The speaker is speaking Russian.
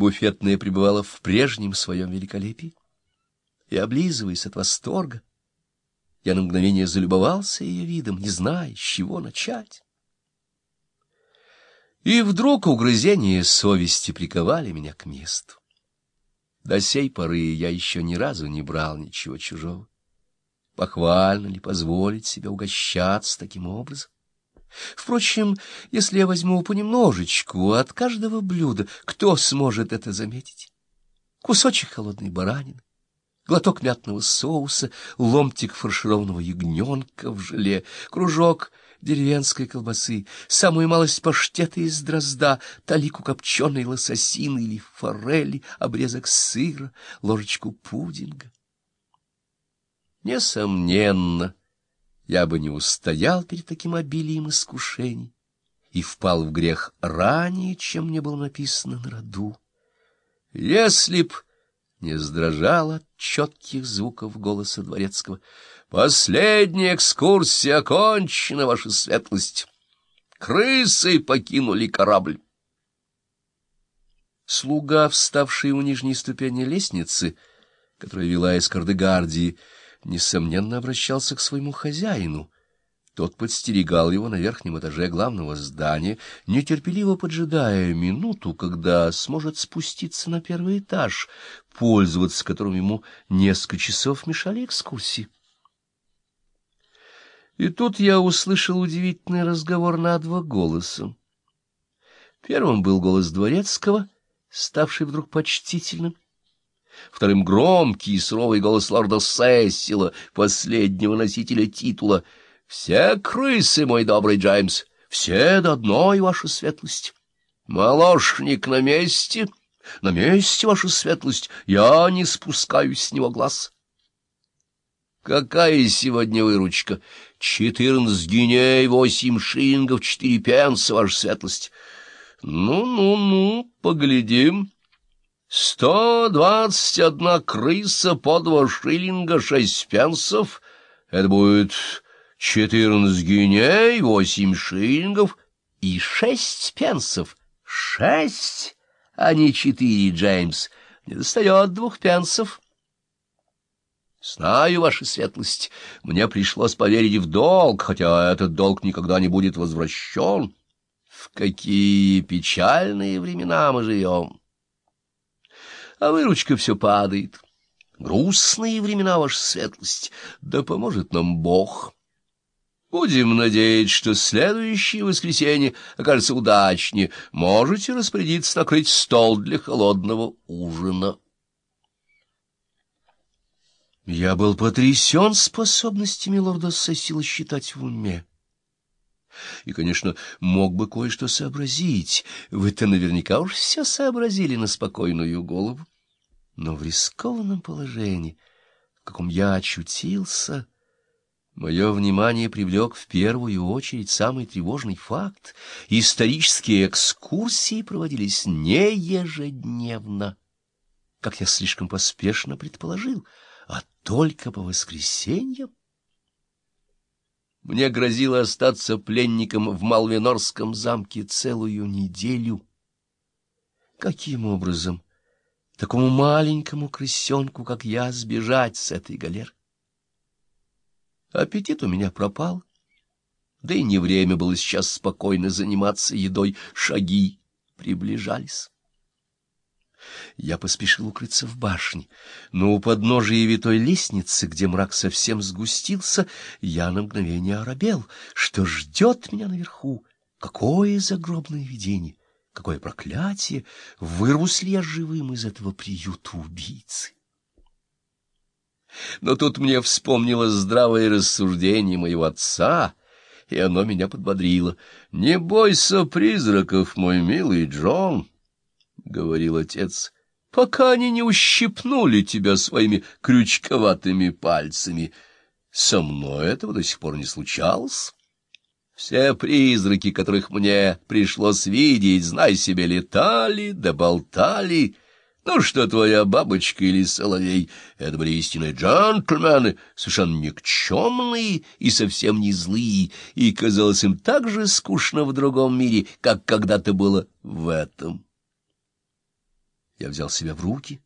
Буфетная пребывала в прежнем своем великолепии. И, облизываясь от восторга, я на мгновение залюбовался ее видом, не зная, с чего начать. И вдруг угрызения совести приковали меня к месту. До сей поры я еще ни разу не брал ничего чужого. Похвально ли позволить себе угощаться таким образом? Впрочем, если я возьму понемножечку от каждого блюда, кто сможет это заметить? Кусочек холодной баранины, глоток мятного соуса, ломтик фаршированного ягненка в желе, кружок деревенской колбасы, самую малость паштета из дрозда, талику копченой лососины или форели, обрезок сыра, ложечку пудинга. Несомненно, я бы не устоял перед таким обилием искушений и впал в грех ранее, чем мне было написано на роду. Если б не сдрожал от четких звуков голоса дворецкого. «Последняя экскурсия окончена, ваша светлость! Крысы покинули корабль!» Слуга, вставший у нижней ступени лестницы, которая вела из Кардегардии, несомненно, обращался к своему хозяину. Тот подстерегал его на верхнем этаже главного здания, нетерпеливо поджидая минуту, когда сможет спуститься на первый этаж, пользоваться которым ему несколько часов мешали экскурсии. И тут я услышал удивительный разговор на два голоса. Первым был голос дворецкого, ставший вдруг почтительным, вторым — громкий и суровый голос лорда Сессила, последнего носителя титула. «Все крысы, мой добрый Джеймс, все до одной, ваша светлость. Молошник на месте, на месте, ваша светлость, я не спускаю с него глаз». «Какая сегодня выручка? Четырнадцать гиней, восемь шиллингов, четыре пенса, ваша светлость». «Ну-ну-ну, поглядим». Сто двадцать одна крыса по два шиллинга шесть пенсов. Это будет четырнадцать гиней, восемь шиллингов и шесть пенсов. Шесть, а не четыре, Джеймс. Не достает двух пенсов. Знаю, ваша светлость, мне пришлось поверить в долг, хотя этот долг никогда не будет возвращен. В какие печальные времена мы живем! А выручка все падает. Грустные времена, ваша светлость, да поможет нам Бог. Будем надеяться, что следующее воскресенье окажется удачнее. Можете распорядиться накрыть стол для холодного ужина. Я был потрясен способностями лорда Сесила считать в уме. И, конечно, мог бы кое-что сообразить. Вы-то наверняка уж все сообразили на спокойную голову. Но в рискованном положении, в каком я очутился, мое внимание привлек в первую очередь самый тревожный факт. Исторические экскурсии проводились не ежедневно, как я слишком поспешно предположил, а только по воскресеньям. Мне грозило остаться пленником в Малвинорском замке целую неделю. Каким образом такому маленькому крысенку, как я, сбежать с этой галеры? Аппетит у меня пропал, да и не время было сейчас спокойно заниматься едой, шаги приближались. Я поспешил укрыться в башне, но у подножия витой лестницы, где мрак совсем сгустился, я на мгновение оробел. Что ждет меня наверху? Какое загробное видение! Какое проклятие! Вырвусь ли я живым из этого приюта убийцы? Но тут мне вспомнилось здравое рассуждение моего отца, и оно меня подбодрило. «Не бойся призраков, мой милый Джон!» — говорил отец, — пока они не ущипнули тебя своими крючковатыми пальцами. Со мной этого до сих пор не случалось. Все призраки, которых мне пришлось видеть, знай себе, летали да болтали. Ну, что твоя бабочка или соловей, это были истинные джентльмены, совершенно никчемные и совсем не злые, и казалось им так же скучно в другом мире, как когда-то было в этом. Я взял себя в руки